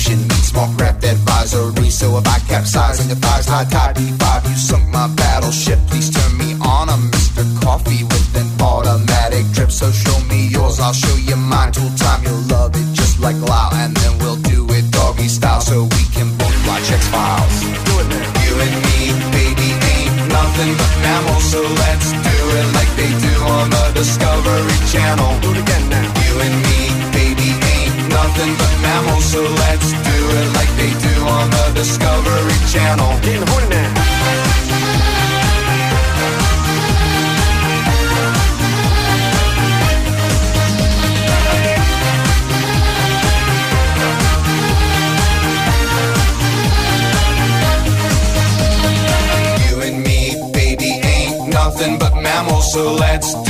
ocean means small craft advisory. So if I capsize on your thighs, high tide P5, you sunk my battleship. Please turn me on. I'm Mr. Coffee with an automatic drip. So show me yours, I'll show you mine. Tool time, you'll love it just like Lao, and then we'll do it doggy style so we can both watch X Files. You and me, baby, ain't nothing but mammals, so let's do it like they do on the Discovery Channel. Do it again nothing but mammals, so let's do it like they do on the Discovery Channel. Getting horny now. You and me, baby, ain't nothing but mammals, so let's do it like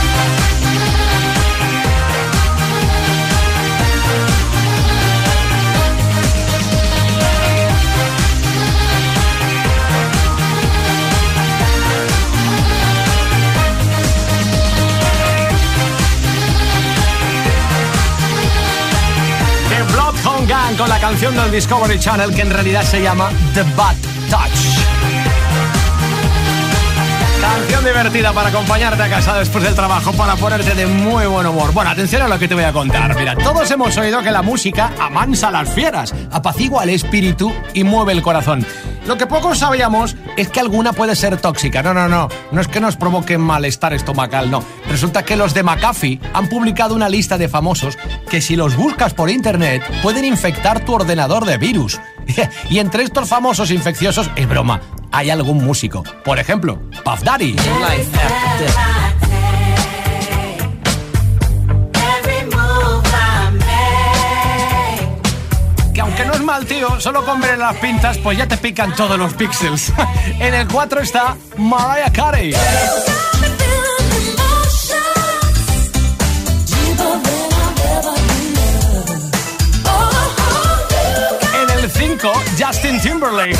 Con la canción del Discovery Channel que en realidad se llama The Bad Touch. Canción divertida para acompañarte a casa después del trabajo, para ponerte de muy buen humor. Bueno, atención a lo que te voy a contar. Mira, todos hemos oído que la música amansa a las fieras, apacigua el espíritu y mueve el corazón. Lo que pocos sabíamos es que alguna puede ser tóxica. No, no, no. No es que nos provoque malestar estomacal, no. Resulta que los de McAfee han publicado una lista de famosos que si los buscas por internet pueden infectar tu ordenador de virus. y entre estos famosos infecciosos, es broma, hay algún músico. Por ejemplo, Puff Daddy. Tío, solo con ver las pintas, pues ya te pican todos los píxeles. en el 4 está Mariah Carey. En el 5, Justin Timberlake.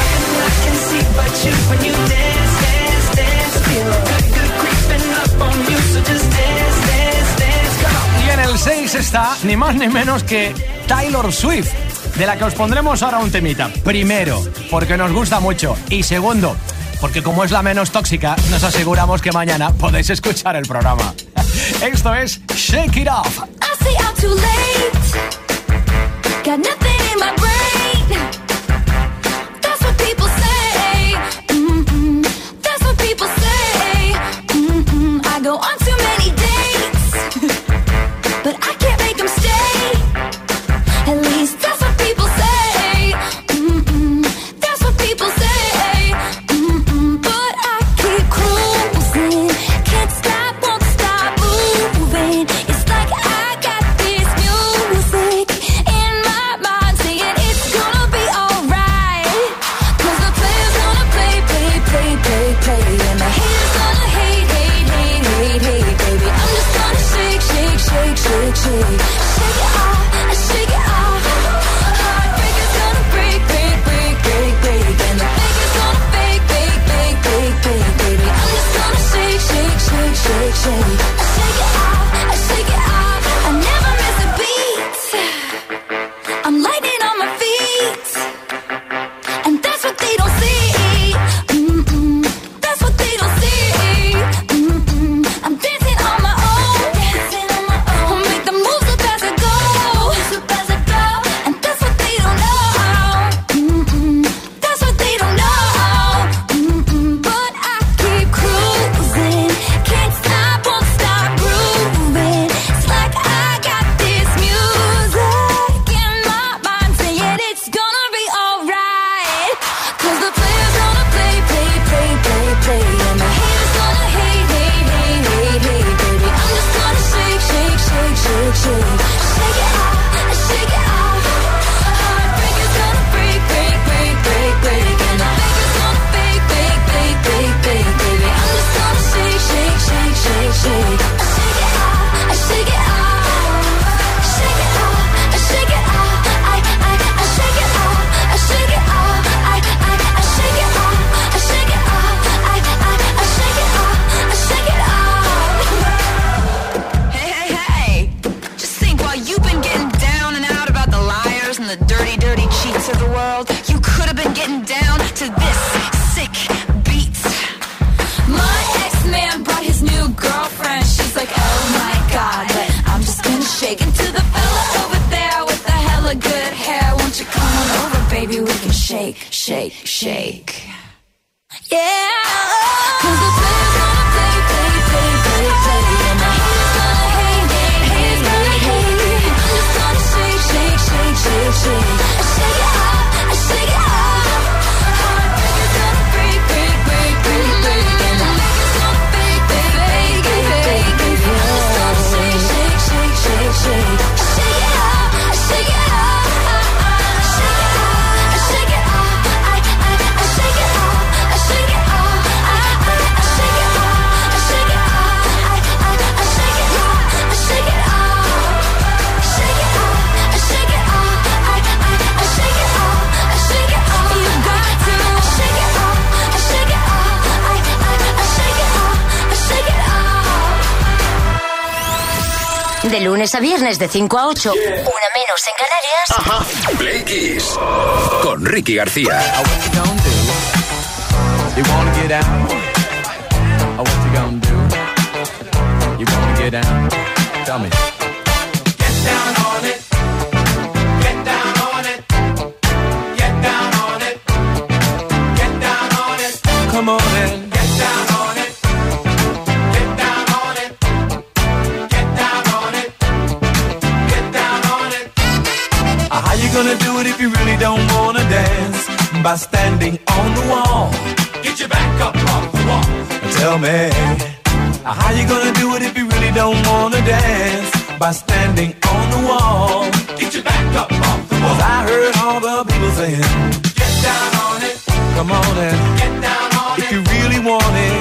Y en el 6 está ni más ni menos que Taylor Swift, de la que os pondremos ahora un temita. Primero, porque nos gusta mucho. Y segundo, porque como es la menos tóxica, nos aseguramos que mañana podéis escuchar el programa. Esto es Shake It Off. De lunes a viernes de 5 a 8, una menos en Canarias. Ajá. Play Kiss con Ricky García. Oh, what you gonna do? You wanna get out? Oh, what you gonna do? You wanna get out? Tell me. Get down on it. Get down on it. Get down on it. Get down on it. Come on and gonna do it if you really don't wanna dance? By standing on the wall. Get your back up off the wall. Tell me. How you gonna do it if you really don't wanna dance? By standing on the wall. Get your back up off the wall. 'Cause I heard all the people saying, Get down on it. Come on and get down on if it. If you really want it,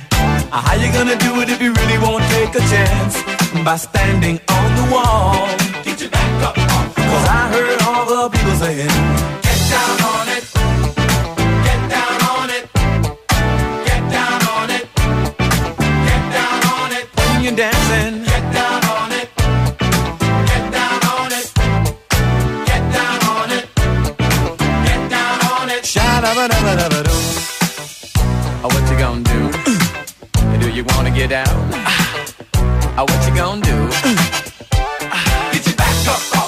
How you gonna do it if you really won't take a chance? By standing on the wall. Get your back up off the wall. Cause I heard all the people saying, Get down on it. Get down on it. Get down on it. Get down on it. When you're dancing. Get down on it. Get down on it. Get down on it. Get down on it. Sha-da-ba-da-ba-da-ba-doo. What you gonna do? You wanna get down? Oh, ah, what you gonna do? Get your back up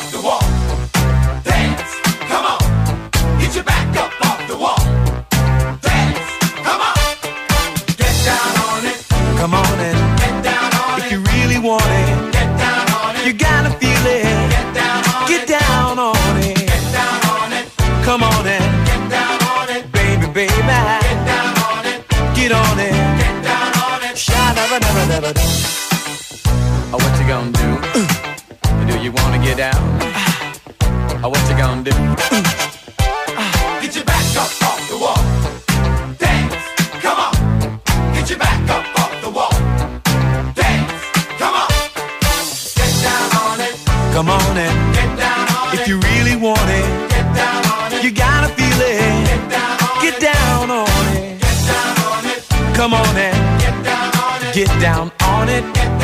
never done. Oh, what you gonna do? Mm. do you wanna get out? Ah. oh, what you gonna do? Mm. Get down on it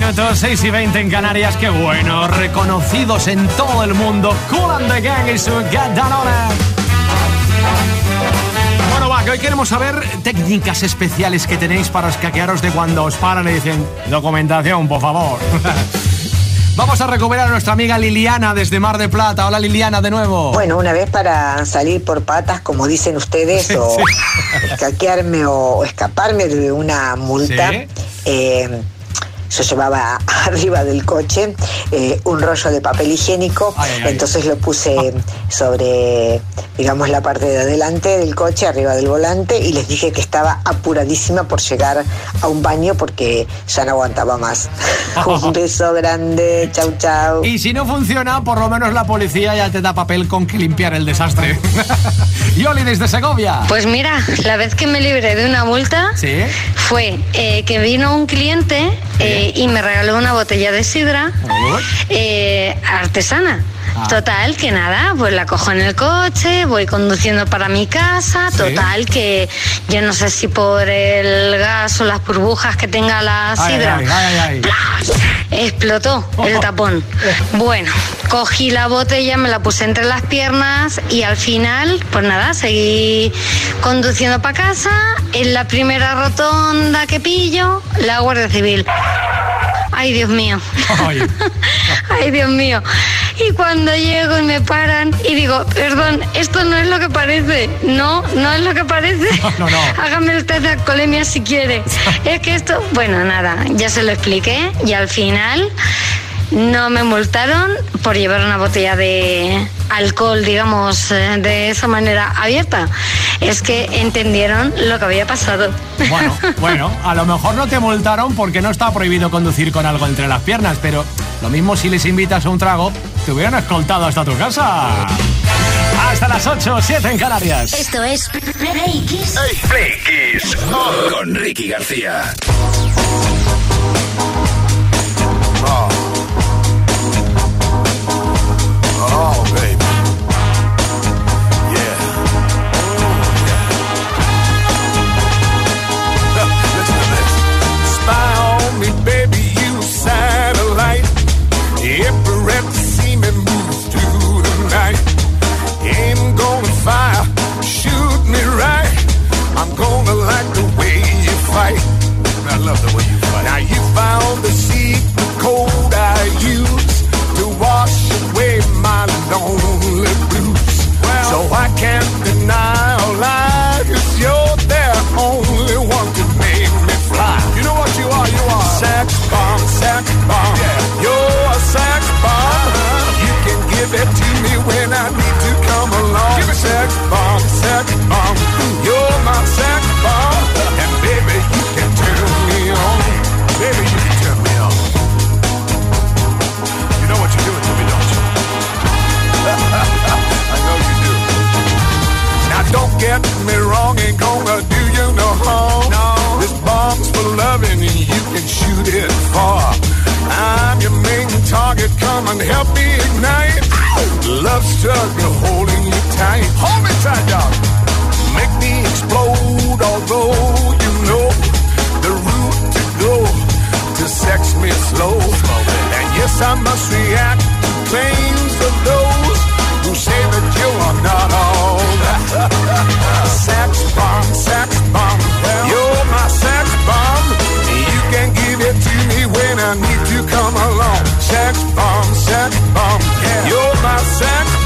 minutos, 6 y 20 en Canarias, qué bueno, reconocidos en todo el mundo, Cool and the Gang y su It. Bueno, va, que hoy queremos saber técnicas especiales que tenéis para escaquearos de cuando os paran y dicen, documentación, por favor. Vamos a recuperar a nuestra amiga Liliana desde Mar de Plata. Hola Liliana, de nuevo. Bueno, una vez para salir por patas, como dicen ustedes, o escaquearme o escaparme de una multa, Sí. eh, yo llevaba arriba del coche eh, un rollo de papel higiénico, Ay, ay, ay. entonces lo puse sobre, digamos, la parte de adelante del coche, arriba del volante, y les dije que estaba apuradísima por llegar a un baño porque ya no aguantaba más. un beso grande, chau chau. Y si no funciona, por lo menos la policía ya te da papel con que limpiar el desastre. Yoli desde Segovia. Pues mira, la vez que me libré de una multa Sí. fue eh, que vino un cliente eh, y me regaló una botella de sidra eh, artesana. Ah. Total, que nada, pues la cojo en el coche, voy conduciendo para mi casa, Sí. total, que yo no sé si por el gas o las burbujas que tenga la sidra. ay, ay, ay, ay. ¡plas! Explotó el tapón. Bueno, cogí la botella, me la puse entre las piernas y al final, pues nada, seguí conduciendo para casa. En la primera rotonda que pillo, la Guardia Civil. Ay, Dios mío. Ay. Ay, Dios mío. Y cuando llego y me paran y digo, perdón, esto no es lo que parece. No, no es lo que parece. No, no. Hágame usted alcoholemia si quiere. Es que esto, bueno, nada, ya se lo expliqué y al final no me multaron por llevar una botella de alcohol, digamos, eh, de esa manera abierta. Es que entendieron lo que había pasado. Bueno, bueno, a lo mejor no te multaron porque no está prohibido conducir con algo entre las piernas, pero lo mismo si les invitas a un trago, te hubieran escoltado hasta tu casa. Hasta las 8, 7 en Canarias. Esto es Play Kiss. Play Kiss con Ricky García. Love the way you fight. Now you found the secret help me ignite. Love struggle holding you tight. Hold me tight, dog. Make me explode, although you know the route to go to sex me slow. And yes, I must react to claims of those who say that you are not all sex bomb, sex bomb. You're my sex bomb. You can give it to me when I need to come along. Sex bomb, bomb. Yeah. You're my set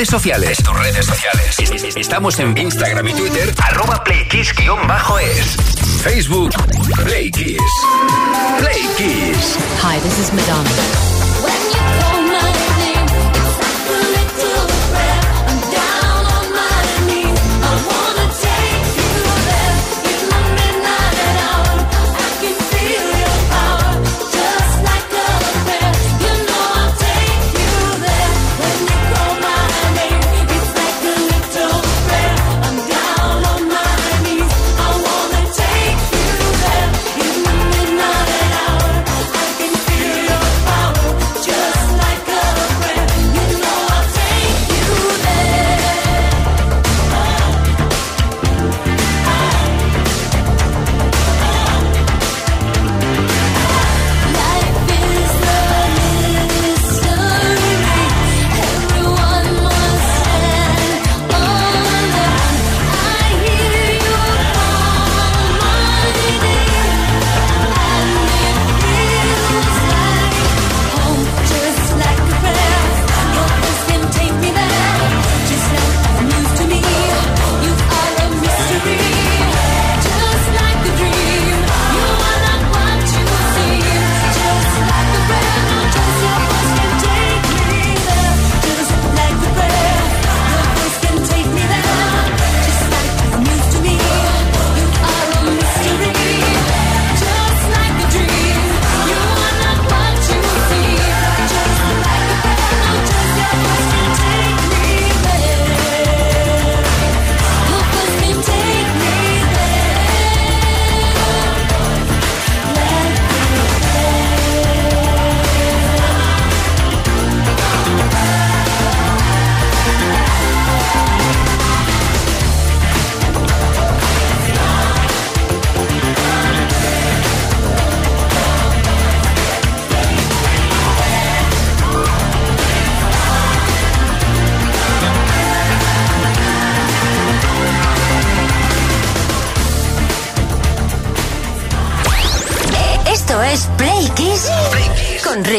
redes sociales. En tus redes sociales. Estamos en Instagram y Twitter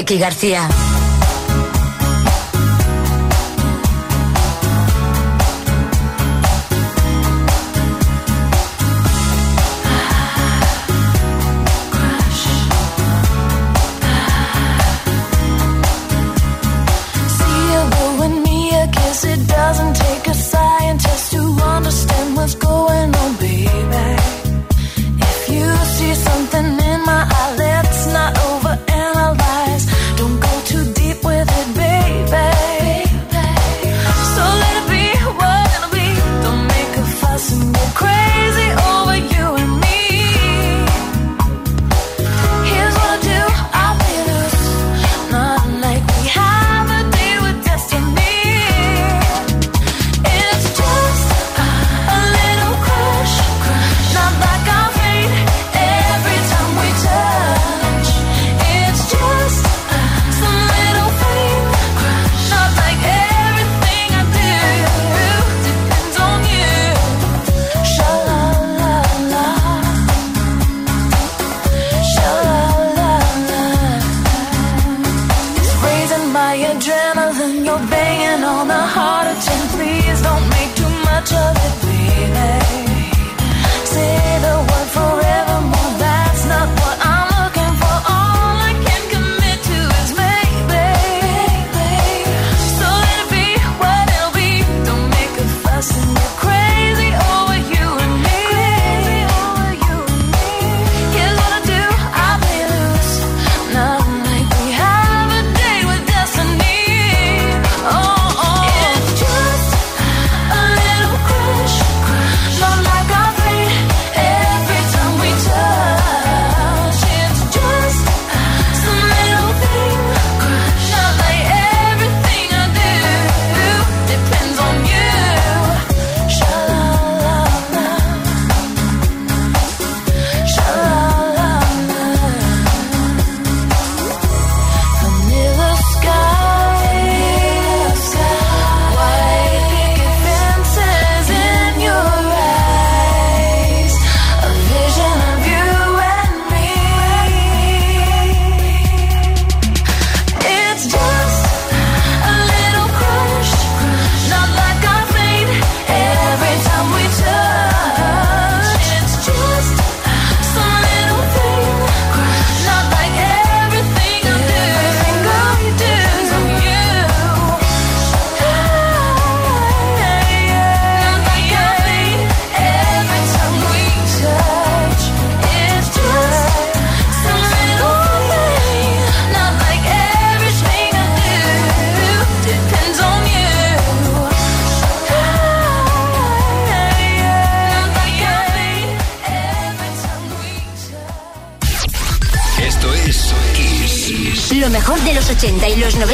Iñaki García. da iložno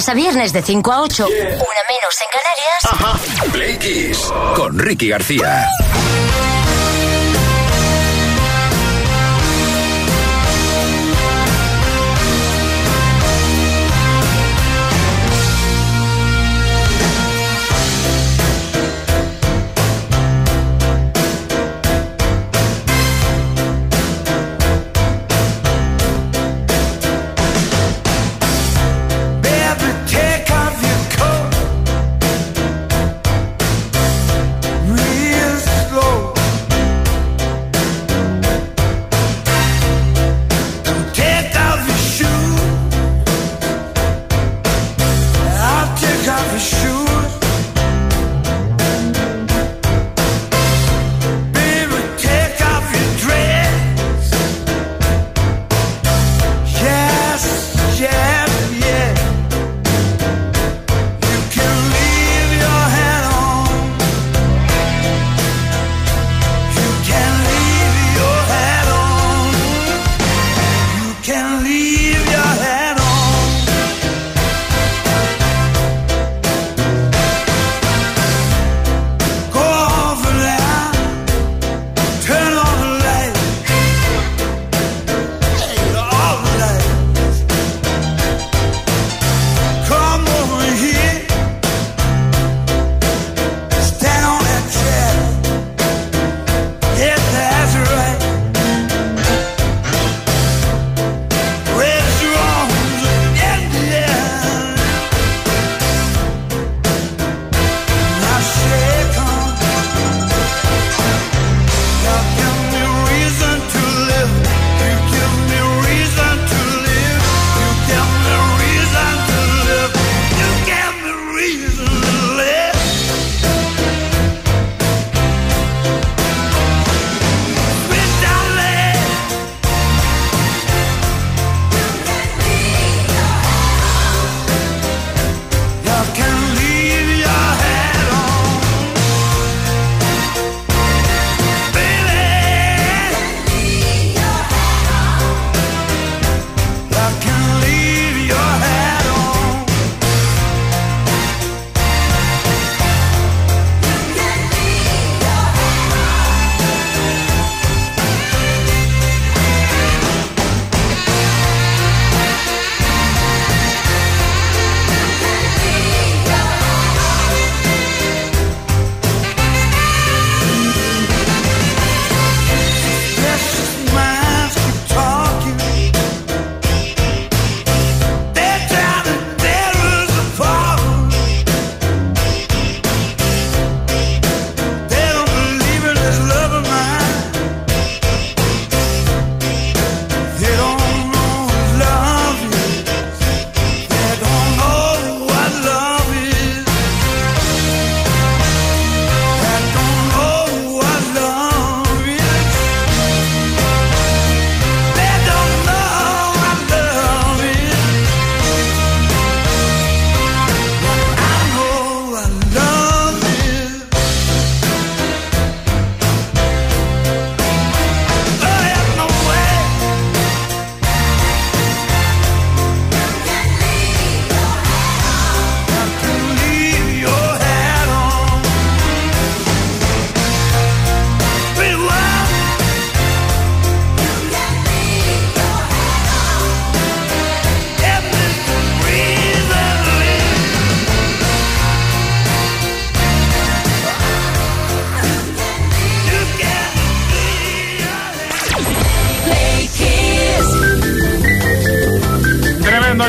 lunes a viernes de 5 a 8, yeah. una menos en Canarias. Ajá. Play Kiss con Ricky García.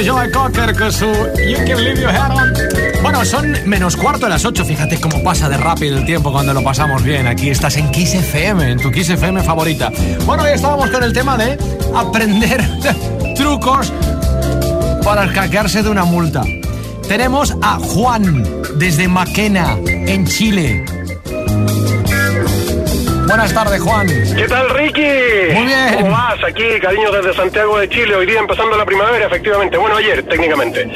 Joe Cocker con su You Can Leave Your On. Bueno, son menos cuarto de las 8. Fíjate cómo pasa de rápido el tiempo cuando lo pasamos bien. Aquí estás en Kiss FM, en tu Kiss FM favorita. Bueno, hoy estábamos con el tema de aprender trucos para hackearse de una multa. Tenemos a Juan desde Maquena, en Chile. Buenas tardes, Juan. ¿Qué tal, Ricky? Muy bien. ¿Cómo vas? Aquí, cariño, desde Santiago de Chile. Hoy día empezando la primavera, efectivamente. Bueno, ayer, técnicamente.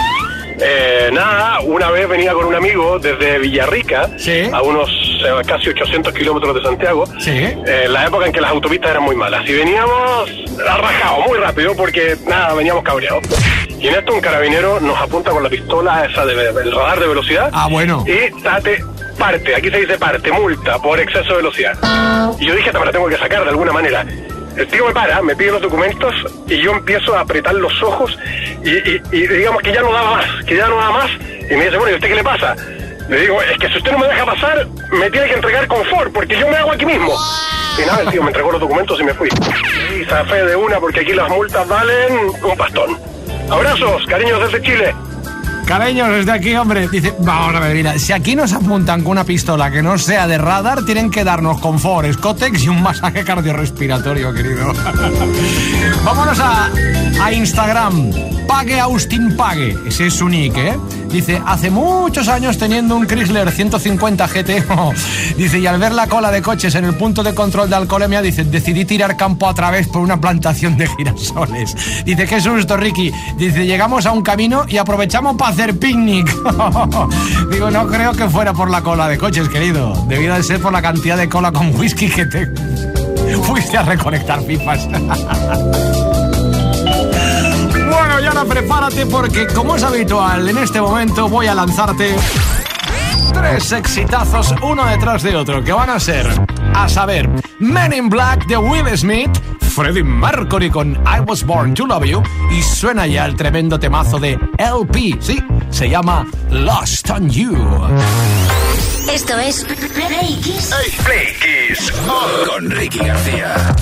Eh, nada, una vez venía con un amigo desde Villarrica, Sí. a unos eh, casi 800 kilómetros de Santiago, Sí. eh, la época en que las autopistas eran muy malas. Y veníamos arrajados, muy rápido, porque nada, veníamos cabreados. Y en esto un carabinero nos apunta con la pistola esa de- del radar de velocidad. Ah, bueno. Y date parte, aquí se dice parte, multa por exceso de velocidad. Y yo dije, "Esta me la tengo que sacar de alguna manera. El tío me para, me pide los documentos y yo empiezo a apretar los ojos y digamos que ya no daba más, que ya no daba más. Y me dice, bueno, ¿y usted qué le pasa? Le digo, es que si usted no me deja pasar, me tiene que entregar confort, porque yo me hago aquí mismo. Y nada, el tío me entregó los documentos y me fui. Y zafé de una, porque aquí las multas valen un pastón. Abrazos, cariños desde Chile. Cariños, desde aquí, hombre. Dice, vamos a ver, mira, si aquí nos apuntan con una pistola que no sea de radar, tienen que darnos confort, Scotex y un masaje cardiorrespiratorio, querido. Vámonos a, a Instagram. Pague Austin Pague. Ese es su nick, ¿eh? Dice, hace muchos años teniendo un Chrysler 150 GT, dice, y al ver la cola de coches en el punto de control de alcoholemia, dice, decidí tirar campo a través por una plantación de girasoles. Dice, qué susto, Ricky. Dice, llegamos a un camino y aprovechamos para hacer picnic. Digo, no creo que fuera por la cola de coches, querido. Debió de ser por la cantidad de cola con whisky que te fuiste a recolectar pipas. Bueno, y ahora prepárate porque, como es habitual, en este momento voy a lanzarte tres exitazos uno detrás de otro, que van a ser, a saber, Men in Black de Will Smith, Freddie Mercury con I Was Born to Love You, y suena ya el tremendo temazo de LP, sí, se llama Lost on You. Esto es Play Kiss. Play Kiss con Ricky García.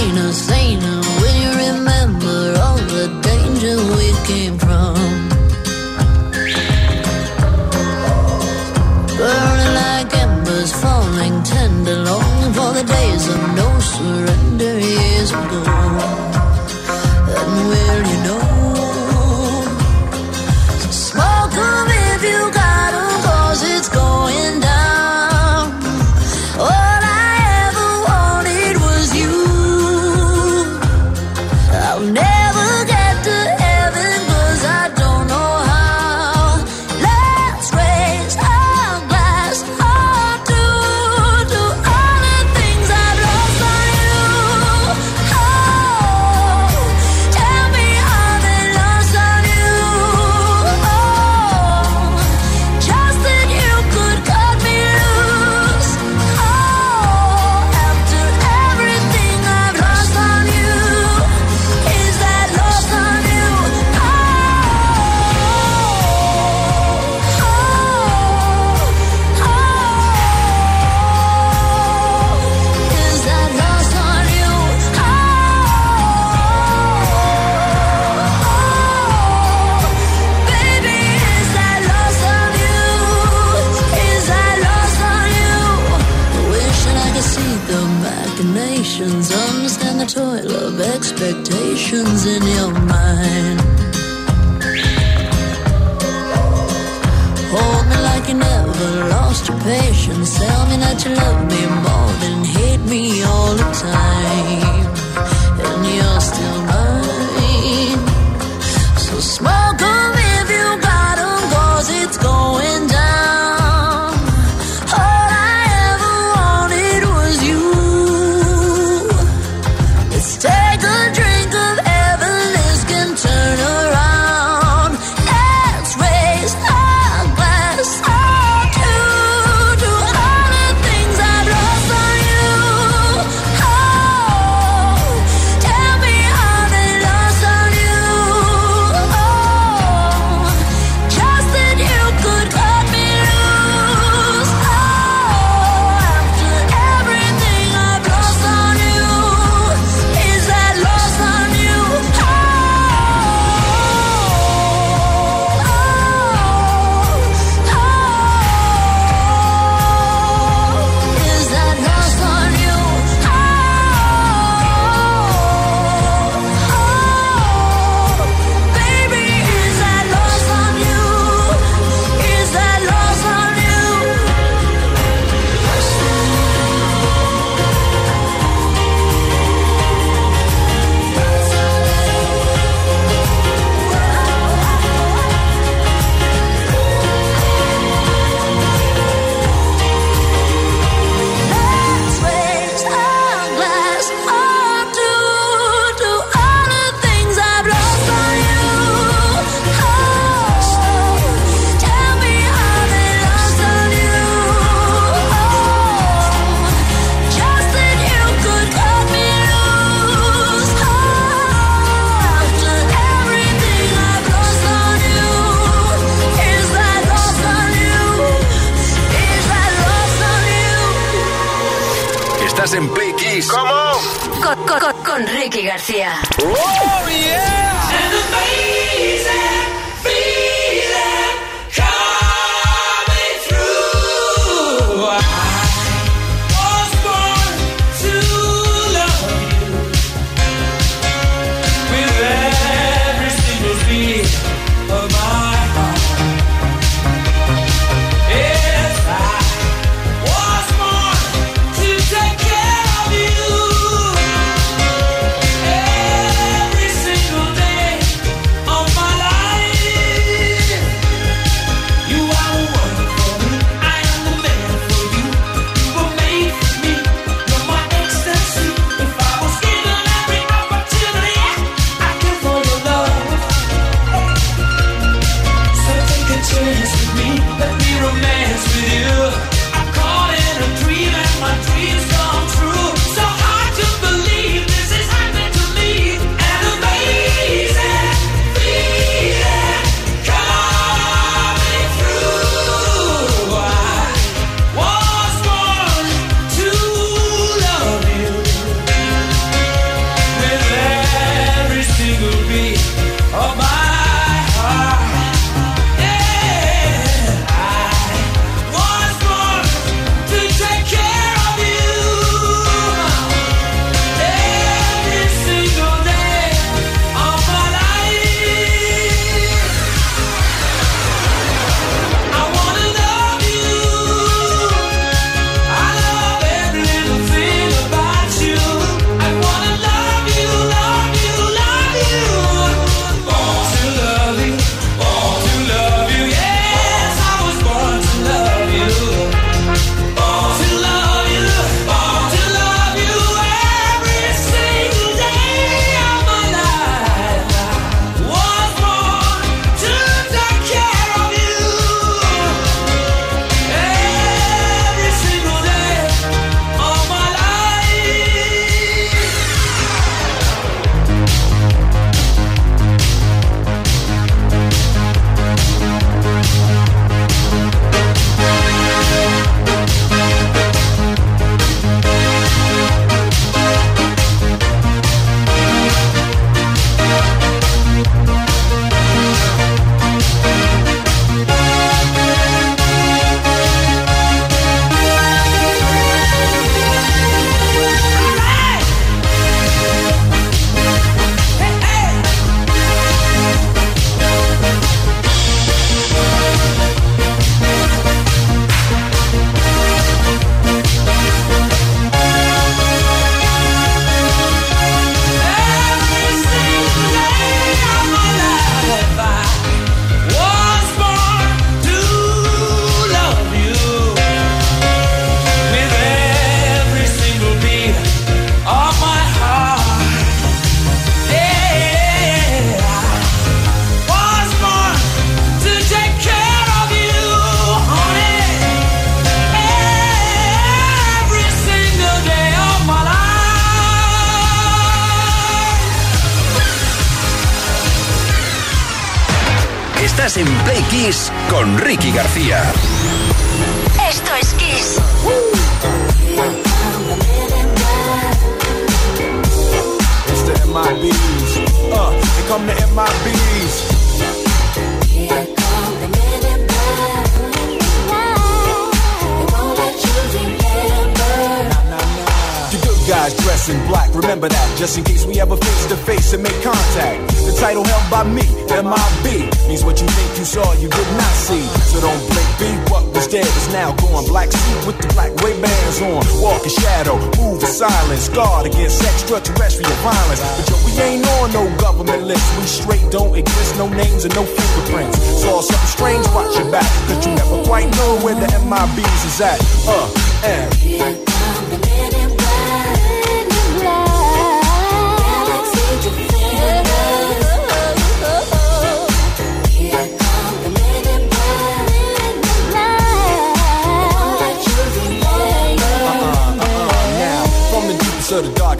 ain't a saint. en Play ¿Cómo? Con, Ricky García. ¡Oh, yeah!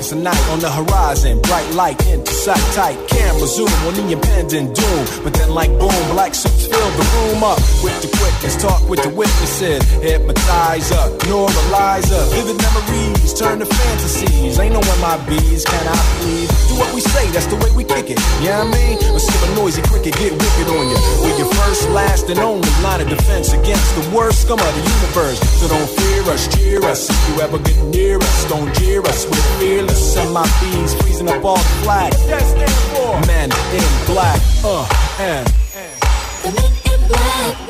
It's a night on the horizon. Bright light intersect tight. Camera zoom on the impending doom. But then, like boom, black suits fill the room up with the quickness. Talk with the witnesses. hypnotize up, normalize up. Vivid memories turn to fantasies. Ain't no MIBs, can I please? Do what we say, that's the way we kick it. Yeah, you know I mean, let's skip a noisy cricket, get wicked on you. We're your first, last, and only line of defense against the worst scum of the universe. So don't fear us, cheer us. If you ever get near us, don't jeer us. We're fearless. MIBs freezing up all the flag. Men in black. Uh, and. The men in black.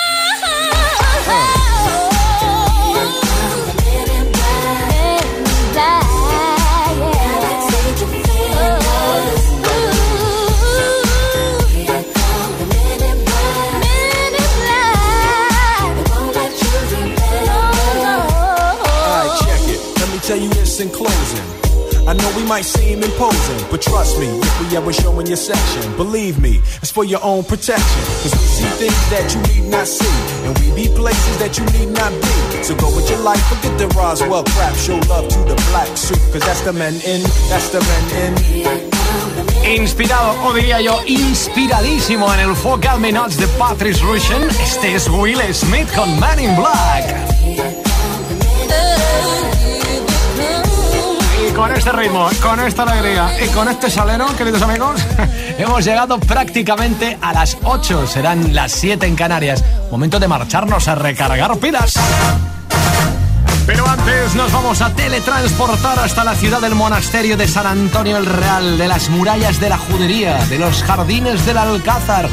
Tell you this in closing. I know we might seem imposing, but trust me, if we ever show in your section, believe me, it's for your own protection. Cause we see things that you need not see, and we be places that you need not be. So go with your life, forget the Roswell crap, show love to the black suit, cause that's the men in, that's the men in. Inspirado, o diría yo, inspiradísimo en el Focal Minutes de Patrice Rushen, este es Will Smith con Man in Black. Con este ritmo, con esta alegría y con este salero, queridos amigos, hemos llegado prácticamente a las 8. Serán las 7 en Canarias. Momento de marcharnos a recargar pilas. Pero antes nos vamos a teletransportar hasta la ciudad del monasterio de San Antonio el Real, de las murallas de la judería, de los jardines del Alcázar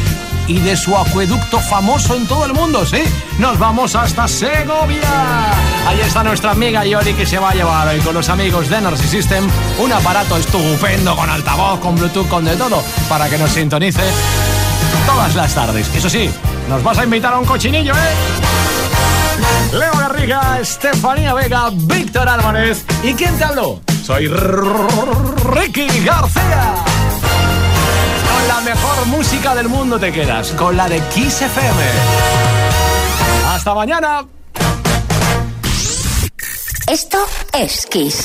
y de su acueducto famoso en todo el mundo, ¿sí? Nos vamos hasta Segovia. Ahí está nuestra amiga Yori que se va a llevar hoy con los amigos de Energy System un aparato estupendo con altavoz, con Bluetooth, con de todo, para que nos sintonice todas las tardes. Eso sí, nos vas a invitar a un cochinillo, ¿eh? Leo Garriga, Estefanía Vega, Víctor Álvarez. ¿Y quién te habló? Soy Ricky García. Con la mejor música del mundo te quedas, con la de Kiss FM. Hasta mañana. Esto es Kiss.